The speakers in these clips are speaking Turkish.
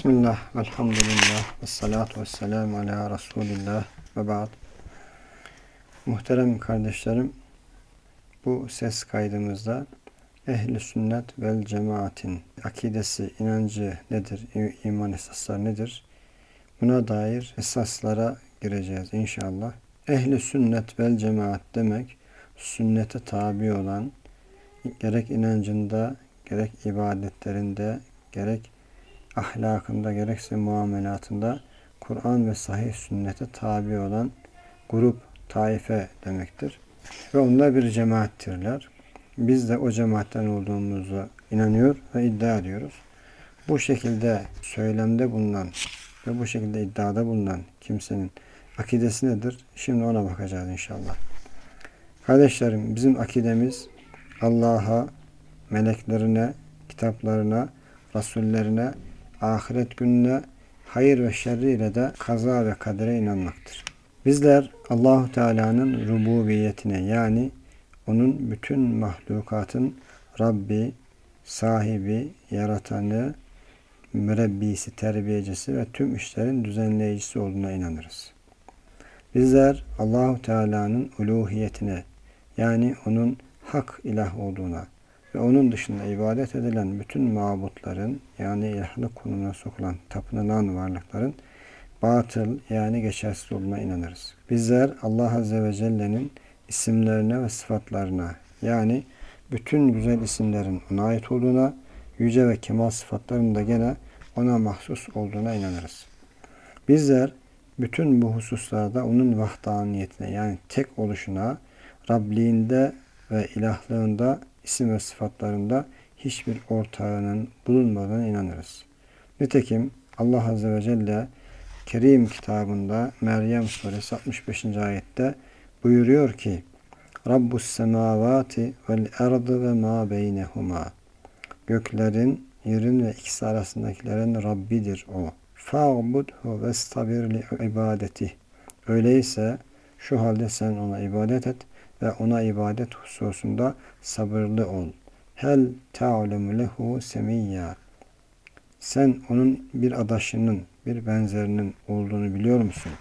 Bismillah, velhamdülillah, ve salatu ve selamu ala Resulillah ve ba'd. Muhterem kardeşlerim, bu ses kaydımızda ehli sünnet vel cemaatin akidesi, inancı nedir, iman esasları nedir? Buna dair esaslara gireceğiz inşallah. Ehli sünnet vel cemaat demek, sünnete tabi olan, gerek inancında, gerek ibadetlerinde, gerek ahlakında gerekse muamelatında Kur'an ve sahih sünnete tabi olan grup, taife demektir. Ve onlar bir cemaattirler. Biz de o cemaatten olduğumuzu inanıyor ve iddia ediyoruz. Bu şekilde söylemde bulunan ve bu şekilde iddiada bulunan kimsenin akidesi nedir? Şimdi ona bakacağız inşallah. Kardeşlerim bizim akidemiz Allah'a, meleklerine, kitaplarına, rasullerine ahiret gününe, hayır ve şerriyle de kaza ve kadere inanmaktır. Bizler Allahu Teala'nın rububiyetine yani onun bütün mahlukatın Rabbi, sahibi, yaratanı, mürebbisi, terbiyecisi ve tüm işlerin düzenleyicisi olduğuna inanırız. Bizler Allahu Teala'nın uluhiyetine yani onun hak ilah olduğuna, ve onun dışında ibadet edilen bütün mabutların yani ilahlık konumuna sokulan tapınılan varlıkların batıl yani geçersiz olduğuna inanırız. Bizler Allah Azze ve Celle'nin isimlerine ve sıfatlarına yani bütün güzel isimlerin ona ait olduğuna, yüce ve kemal sıfatlarının da gene ona mahsus olduğuna inanırız. Bizler bütün bu hususlarda onun vahdaniyetine yani tek oluşuna, Rabliğinde ve ilahlığında isim ve sıfatlarında hiçbir ortağının bulunmadığına inanırız. Nitekim Allah Azze ve Celle Kerim kitabında Meryem suresi 65. ayette buyuruyor ki Rabbus semavati vel ardı ve ma beynehuma Göklerin, yerin ve ikisi arasındakilerin Rabbidir o. Fa'budhu vestabir li ibadeti. Öyleyse şu halde sen ona ibadet et ve ona ibadet hususunda sabırlı ol. Hel ta'lemu lehu semiyya. Sen onun bir adaşının, bir benzerinin olduğunu biliyor musun?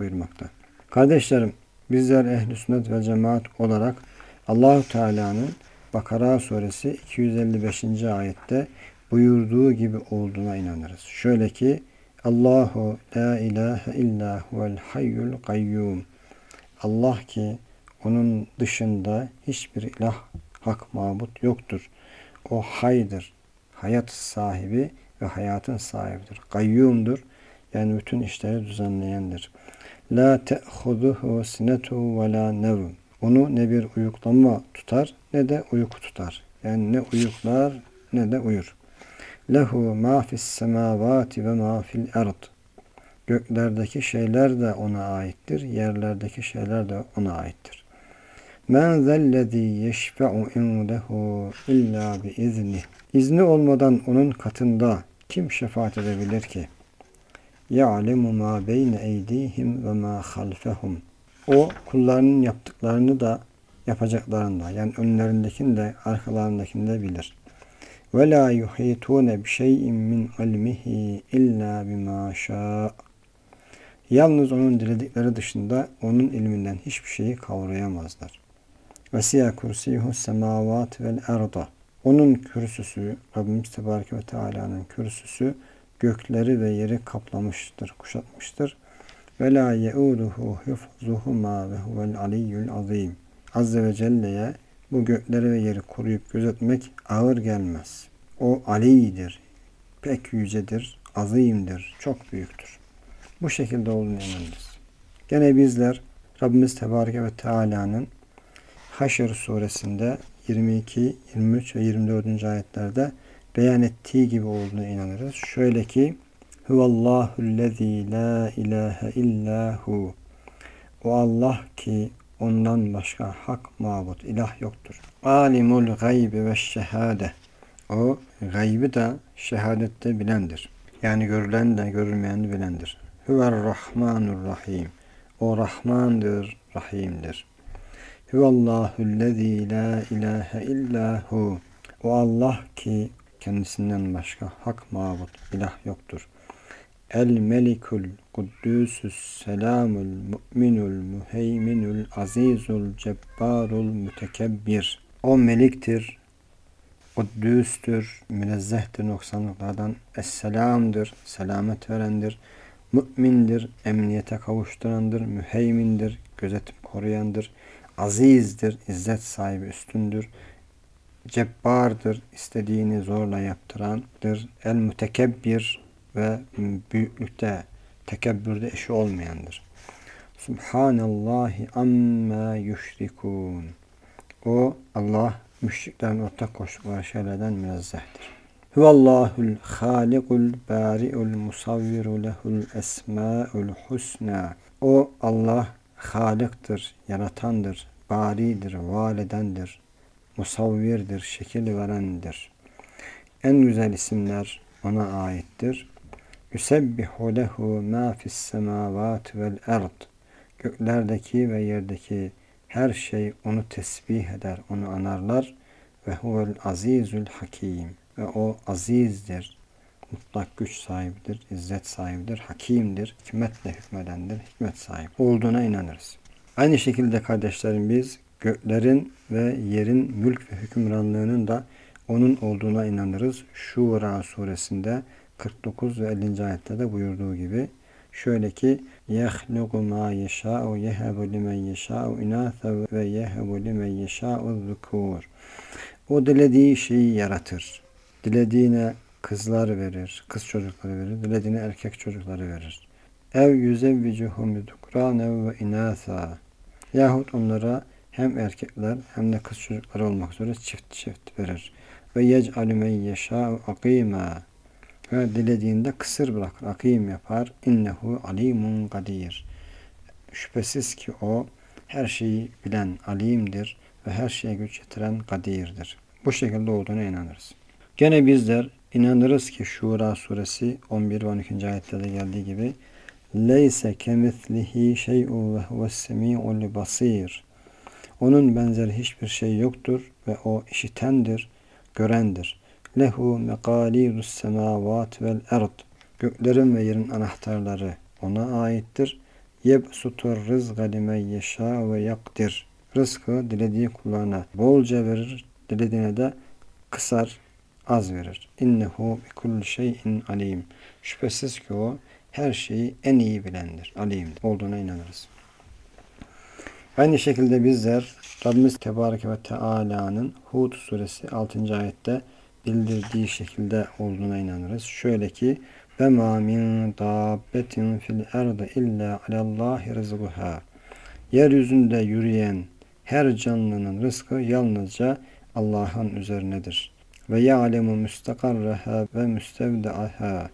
buyurmakta. Kardeşlerim, bizler ehli sünnet ve cemaat olarak Allahu Teala'nın Bakara suresi 255. ayette buyurduğu gibi olduğuna inanırız. Şöyle ki Allahu la ilahe illa huvel hayyul kayyum. Allah ki onun dışında hiçbir ilah, hak mabut yoktur. O haydır. Hayat sahibi ve hayatın sahibidir. Kayyumdur. Yani bütün işleri düzenleyendir. La te'huduhu sinetu ve la nevm. Onu ne bir uyuklama tutar ne de uyku tutar. Yani ne uyuklar ne de uyur. Lehu ma fis semavati ve ma fil ard. Göklerdeki şeyler de ona aittir. Yerlerdeki şeyler de ona aittir. Men zellezî yeşfe'u indehu illa bi izni. İzni olmadan onun katında kim şefaat edebilir ki? Ya'lemu ma beyne eydihim ve ma halfehum. O kullarının yaptıklarını da yapacaklarını da yani önlerindekini de arkalarındakini de bilir. Ve la yuhitune bi şey'in min ilmihi illa bima şa. Yalnız onun diledikleri dışında onun ilminden hiçbir şeyi kavrayamazlar. Ve siyah kursiyuhu semavat vel erda. Onun kürsüsü, Rabbimiz Tebareke ve Teala'nın kürsüsü gökleri ve yeri kaplamıştır, kuşatmıştır. Ve la yeuduhu hifzuhuma ve huvel aliyyul azim. Azze ve Celle'ye bu gökleri ve yeri koruyup gözetmek ağır gelmez. O alidir, pek yücedir, azimdir, çok büyüktür. Bu şekilde olduğunu inanırız. Gene bizler Rabbimiz Tebareke ve Teala'nın Haşr suresinde 22, 23 ve 24. ayetlerde beyan ettiği gibi olduğunu inanırız. Şöyle ki Huvallahu'llezî la ilahe illahu O Allah ki ondan başka hak mabut, ilah yoktur. Alimul gaybi ve şehade O gaybi de şehadette bilendir. Yani görülen de görülmeyen de bilendir. Huver Rahmanur Rahim. O Rahmandır, Rahim'dir. Huvallahu'llezî la ilahe illahu. O Allah ki kendisinden başka hak mabut ilah yoktur. El melikul kuddüsüs selamul mu'minul muheyminul azizul cebbarul mütekebbir. O meliktir, kuddüstür, münezzehtir noksanlıklardan, esselamdır, selamet verendir, mümindir, emniyete kavuşturandır, müheymindir, gözetim koruyandır, azizdir, izzet sahibi üstündür, cebbardır, istediğini zorla yaptırandır, el mütekebbir ve büyüklükte, tekebbürde eşi olmayandır. Subhanallahi amma yüşrikun. O Allah müşriklerin ortak koştukları şeylerden münezzehtir. Huvallahul halikul bari'ul musavviru lehul esma'ul husna. O Allah haliktir, yaratandır, baridir, validendir, musavvirdir, şekil verendir. En güzel isimler ona aittir. Yusebbihu lehu ma fis semavat vel ard. Göklerdeki ve yerdeki her şey onu tesbih eder, onu anarlar. Ve huvel azizül hakim. Ve o azizdir, mutlak güç sahibidir, izzet sahibidir, hakimdir, hikmetle hükmedendir, hikmet sahibi olduğuna inanırız. Aynı şekilde kardeşlerim biz göklerin ve yerin mülk ve hükümranlığının da onun olduğuna inanırız. Şura suresinde 49 ve 50. ayetlerde buyurduğu gibi şöyle ki يَخْلُقُ مَا يَشَاءُ يَهَبُ لِمَنْ يَشَاءُ اِنَاثًا ve يَهَبُ لِمَنْ يَشَاءُ الذُّكُورِ O dilediği şeyi yaratır. Dilediğine kızlar verir, kız çocukları verir. Dilediğine erkek çocukları verir. Ev yüzevvicuhum yudukranev ve inatha. Yahut onlara hem erkekler hem de kız çocukları olmak üzere çift çift verir. Ve yec'alü men yeşâ'u akîmâ. Ve dilediğinde kısır bırakır, akim yapar. İnnehu alimun kadir. Şüphesiz ki o her şeyi bilen alimdir ve her şeye güç yetiren kadirdir. Bu şekilde olduğuna inanırız. Gene bizler inanırız ki Şura suresi 11 ve 12. ayetlerde geldiği gibi Leyse kemislihi şey'u ve huves semi'ul basir. Onun benzeri hiçbir şey yoktur ve o işitendir, görendir. Lehu mekalidus semavat vel erd. Göklerin ve yerin anahtarları ona aittir. Yebsutur rızga limen yeşâ ve yakdir. Rızkı dilediği kullarına bolca verir, dilediğine de kısar, az verir. İnnehu bi kulli şeyin alim. Şüphesiz ki o her şeyi en iyi bilendir, alimdir. Olduğuna inanırız. Aynı şekilde bizler Rabbimiz Tebareke ve Teala'nın Hud suresi 6. ayette bildirdiği şekilde olduğuna inanırız. Şöyle ki ve ma min dabbetin fil ardı illa alallahi rizquha. Yeryüzünde yürüyen her canlının rızkı yalnızca Allah'ın üzerinedir. Ve ya'lemu müstakarraha ve müstevdaaha.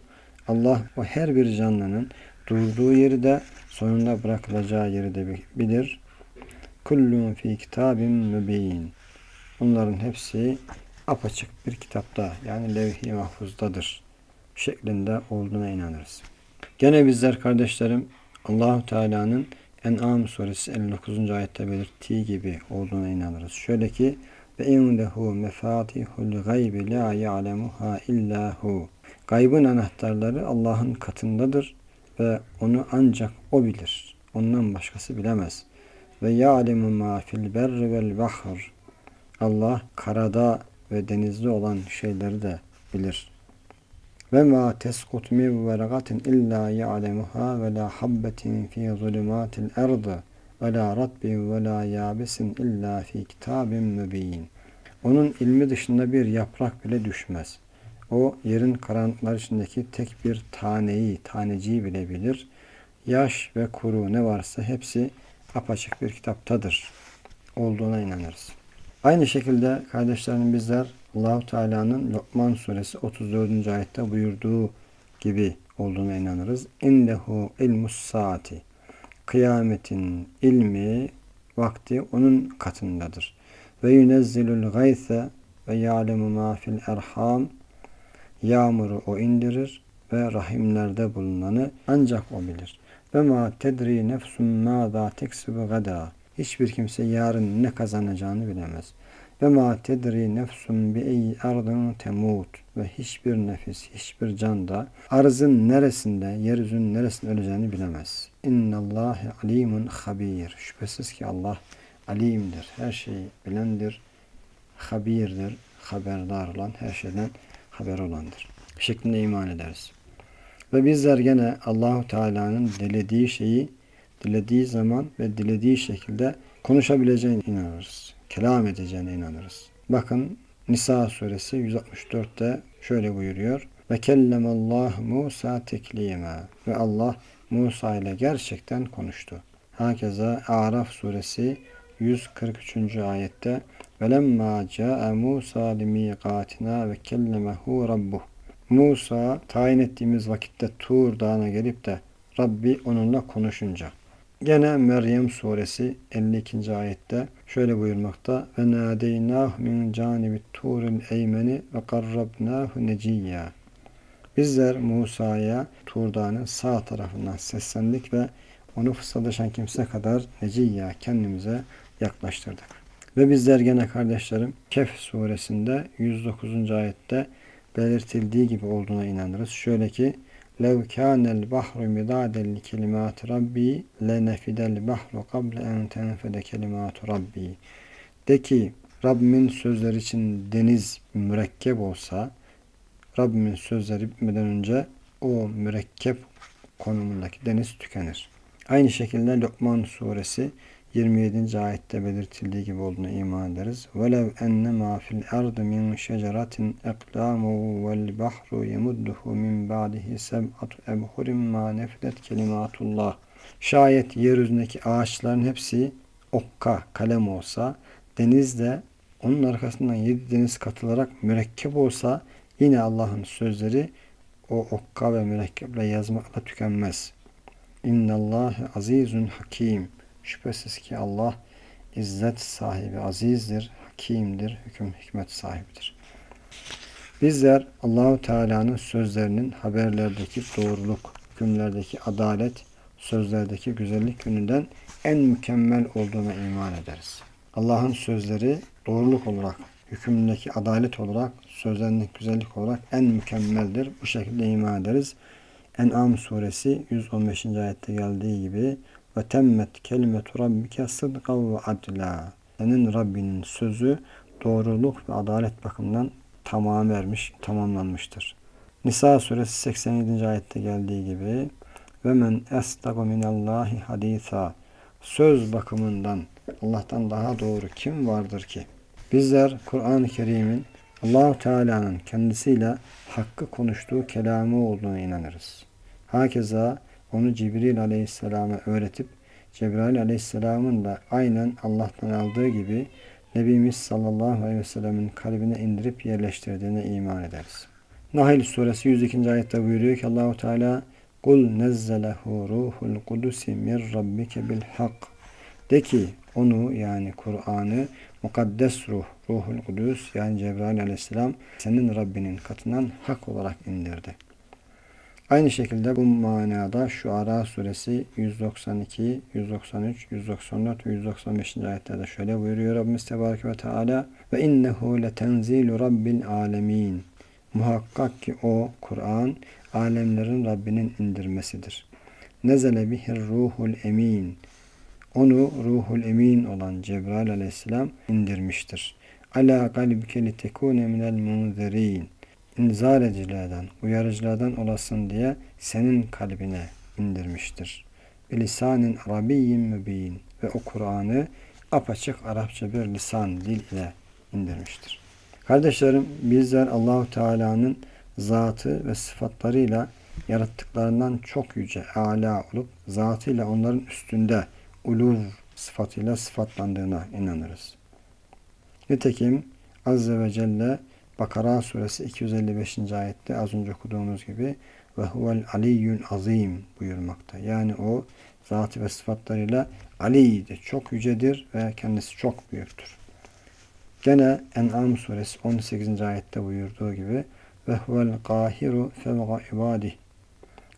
Allah o her bir canlının durduğu yeri de sonunda bırakılacağı yeri de bilir. Kullun fi kitabin mübin. Bunların hepsi apaçık bir kitapta yani levh-i mahfuzdadır şeklinde olduğuna inanırız. Gene bizler kardeşlerim Allahu Teala'nın En'am suresi 59. ayette belirttiği gibi olduğuna inanırız. Şöyle ki ve indehu mefatihul gaybi la ya'lemuha illa hu. Gaybın anahtarları Allah'ın katındadır ve onu ancak o bilir. Ondan başkası bilemez. Ve ya'lemu ma fil berri vel bahr. Allah karada ve denizde olan şeyleri de bilir. Ve ma teskut min veragatin illa ya'lemuha ve la habbetin fi zulumatil ardı ve la ratbin ve la yabisin illa fi kitabin mübin. Onun ilmi dışında bir yaprak bile düşmez. O yerin karanlıklar içindeki tek bir taneyi, taneciyi bile bilir. Yaş ve kuru ne varsa hepsi apaçık bir kitaptadır olduğuna inanırız. Aynı şekilde kardeşlerim bizler Allahu Teala'nın Lokman suresi 34. ayette buyurduğu gibi olduğuna inanırız. İndehu ilmus saati. Kıyametin ilmi vakti onun katındadır. Ve yunezzilul gayse ve ya'lemu ma fil erham. Yağmuru o indirir ve rahimlerde bulunanı ancak o bilir. Ve ma tedri nefsun ma da teksibu gada. Hiçbir kimse yarın ne kazanacağını bilemez. Ve ma tedri nefsun bi ey ardın temut. Ve hiçbir nefis, hiçbir can da arzın neresinde, yeryüzünün neresinde öleceğini bilemez. İnnallâhe alimun habir. Şüphesiz ki Allah alimdir, her şeyi bilendir, habirdir, haberdar olan, her şeyden haber olandır. Şeklinde iman ederiz. Ve bizler gene Allahu Teala'nın dilediği şeyi dilediği zaman ve dilediği şekilde konuşabileceğine inanırız. Kelam edeceğine inanırız. Bakın Nisa suresi 164'te şöyle buyuruyor. Ve kellemallah Musa teklima. Ve Allah Musa ile gerçekten konuştu. Hakeza Araf suresi 143. ayette Velemma ca'e Musa limiqatina ve kellemehu rabbuh. Musa tayin ettiğimiz vakitte Tur dağına gelip de Rabbi onunla konuşunca. Gene Meryem suresi 52. ayette şöyle buyurmakta ve nadeynah min canibi turil eymeni ve qarrabnahu neciyya. Bizler Musa'ya Tur Dağı'nın sağ tarafından seslendik ve onu fısıldaşan kimse kadar neciyya kendimize yaklaştırdık. Ve bizler gene kardeşlerim Kehf suresinde 109. ayette belirtildiği gibi olduğuna inanırız. Şöyle ki لَوْ كَانَ الْبَحْرُ مِدَادًا لِكَلِمَاتِ رَبِّي لَنَفِدَ الْبَحْرُ قَبْلَ اَنْ تَنْفَدَ كَلِمَاتُ رَبِّي De ki Rabbimin sözleri için deniz mürekkep olsa Rabbimin sözleri bitmeden önce o mürekkep konumundaki deniz tükenir. Aynı şekilde Lokman suresi 27. ayette belirtildiği gibi olduğunu iman ederiz. وَلَوْ اَنَّمَا فِي الْاَرْضِ مِنْ شَجَرَةٍ اَقْلَامُ وَالْبَحْرُ يَمُدُّهُ مِنْ بَعْدِهِ سَبْعَةُ اَبْهُرٍ مَا نَفْدَتْ كَلِمَاتُ اللّٰهِ Şayet yeryüzündeki ağaçların hepsi okka, kalem olsa, denizde onun arkasından yedi deniz katılarak mürekkep olsa yine Allah'ın sözleri o okka ve mürekkeple yazmakla tükenmez. İnnallâhe azizun hakim. Şüphesiz ki Allah izzet sahibi, azizdir, hakimdir, hüküm hikmet sahibidir. Bizler Allahu Teala'nın sözlerinin haberlerdeki doğruluk, hükümlerdeki adalet, sözlerdeki güzellik yönünden en mükemmel olduğuna iman ederiz. Allah'ın sözleri doğruluk olarak, hükümdeki adalet olarak, sözlerindeki güzellik olarak en mükemmeldir. Bu şekilde iman ederiz. En'am suresi 115. ayette geldiği gibi ve temmet kelimetu rabbike sıdka ve adla. Senin Rabbinin sözü doğruluk ve adalet bakımından tamam ermiş, tamamlanmıştır. Nisa suresi 87. ayette geldiği gibi ve men estagu minallahi haditha söz bakımından Allah'tan daha doğru kim vardır ki? Bizler Kur'an-ı Kerim'in Allahu Teala'nın kendisiyle hakkı konuştuğu kelamı olduğuna inanırız. Hakeza onu Cibril Aleyhisselam'a öğretip Cebrail Aleyhisselam'ın da aynen Allah'tan aldığı gibi Nebimiz sallallahu aleyhi ve sellemin kalbine indirip yerleştirdiğine iman ederiz. Nahl suresi 102. ayette buyuruyor ki Allahu Teala Kul nezzelehu ruhul kudusi min rabbike bil hak. De ki onu yani Kur'an'ı mukaddes ruh, ruhul kudüs yani Cebrail aleyhisselam senin Rabbinin katından hak olarak indirdi. Aynı şekilde bu manada şu Ara suresi 192, 193, 194 ve 195. ayetlerde şöyle buyuruyor Rabbimiz Tebareke ve Teala ve innehu letenzilu rabbil alemin. Muhakkak ki o Kur'an alemlerin Rabbinin indirmesidir. Nezele bihir ruhul emin. Onu ruhul emin olan Cebrail aleyhisselam indirmiştir. Ala kalbike li tekune minel munzirin inzar edicilerden, uyarıcılardan olasın diye senin kalbine indirmiştir. Bilisanin Arabiyyin mübin ve o Kur'an'ı apaçık Arapça bir lisan, dil ile indirmiştir. Kardeşlerim bizler Allahu Teala'nın zatı ve sıfatlarıyla yarattıklarından çok yüce, âlâ olup zatıyla onların üstünde uluv sıfatıyla sıfatlandığına inanırız. Nitekim Azze ve Celle Bakara suresi 255. ayette az önce okuduğumuz gibi ve huvel aliyyül azim buyurmakta. Yani o zatı ve sıfatlarıyla Ali'dir, çok yücedir ve kendisi çok büyüktür. Gene En'am suresi 18. ayette buyurduğu gibi ve huvel kahiru fevga ibadih.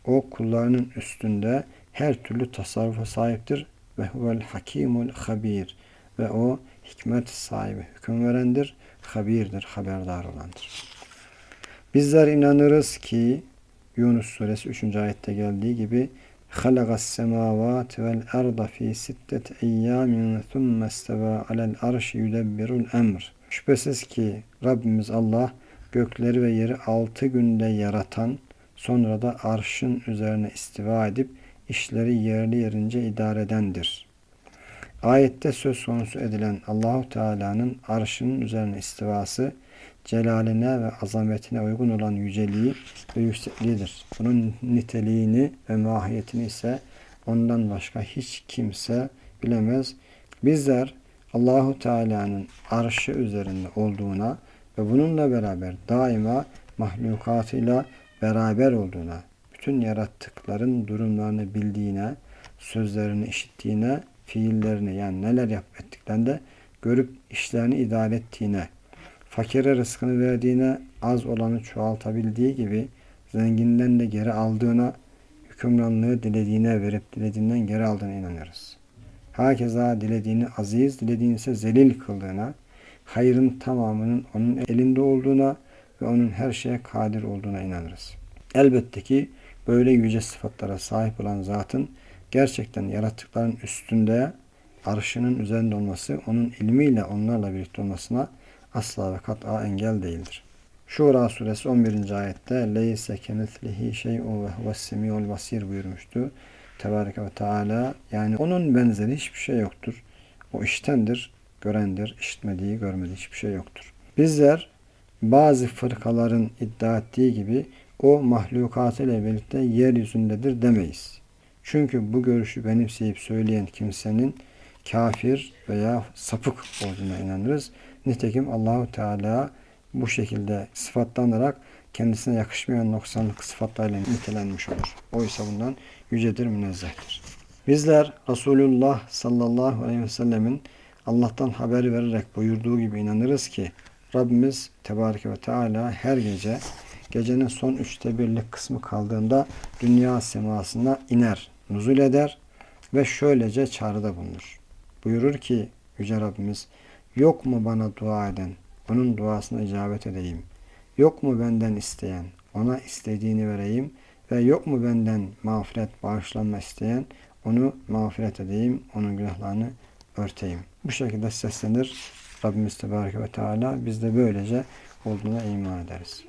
O kullarının üstünde her türlü tasarrufa sahiptir ve huvel hakimul habir ve o hikmet sahibi, hüküm verendir, habirdir, haberdar olandır. Bizler inanırız ki Yunus suresi 3. ayette geldiği gibi semavat vel arda fi sittet eyyamin thumma isteva alel arşi yudebbirul emr. Şüphesiz ki Rabbimiz Allah gökleri ve yeri altı günde yaratan sonra da arşın üzerine istiva edip işleri yerli yerince idare edendir. Ayette söz konusu edilen Allahu Teala'nın arşının üzerine istivası celaline ve azametine uygun olan yüceliği ve yüksekliğidir. Bunun niteliğini ve mahiyetini ise ondan başka hiç kimse bilemez. Bizler Allahu Teala'nın arşı üzerinde olduğuna ve bununla beraber daima mahlukatıyla beraber olduğuna, bütün yarattıkların durumlarını bildiğine, sözlerini işittiğine, fiillerini yani neler yap ettiklerinde görüp işlerini idare ettiğine, fakire rızkını verdiğine, az olanı çoğaltabildiği gibi zenginden de geri aldığına, hükümranlığı dilediğine verip dilediğinden geri aldığına inanıyoruz. Hakeza dilediğini aziz, dilediğini ise zelil kıldığına, hayrın tamamının onun elinde olduğuna ve onun her şeye kadir olduğuna inanırız. Elbette ki böyle yüce sıfatlara sahip olan zatın gerçekten yarattıkların üstünde arşının üzerinde olması onun ilmiyle onlarla birlikte olmasına asla ve kat'a engel değildir. Şura suresi 11. ayette Leyse kemislihi şey'u ve huves basir buyurmuştu. Tebareke ve Teala yani onun benzeri hiçbir şey yoktur. O iştendir, görendir, işitmediği, görmediği hiçbir şey yoktur. Bizler bazı fırkaların iddia ettiği gibi o mahlukatı ile birlikte yeryüzündedir demeyiz. Çünkü bu görüşü benimseyip söyleyen kimsenin kafir veya sapık olduğuna inanırız. Nitekim Allahu Teala bu şekilde sıfatlanarak kendisine yakışmayan noksanlık sıfatlarıyla nitelenmiş olur. Oysa bundan yücedir, münezzehtir. Bizler Resulullah sallallahu aleyhi ve sellemin Allah'tan haber vererek buyurduğu gibi inanırız ki Rabbimiz Tebareke ve Teala her gece gecenin son üçte birlik kısmı kaldığında dünya semasına iner, nuzul eder ve şöylece çağrıda bulunur. Buyurur ki Yüce Rabbimiz yok mu bana dua eden, onun duasına icabet edeyim. Yok mu benden isteyen, ona istediğini vereyim ve yok mu benden mağfiret, bağışlanma isteyen, onu mağfiret edeyim, onun günahlarını örteyim. Bu şekilde seslenir Rabbimiz Tebareke ve Teala. Biz de böylece olduğuna iman ederiz.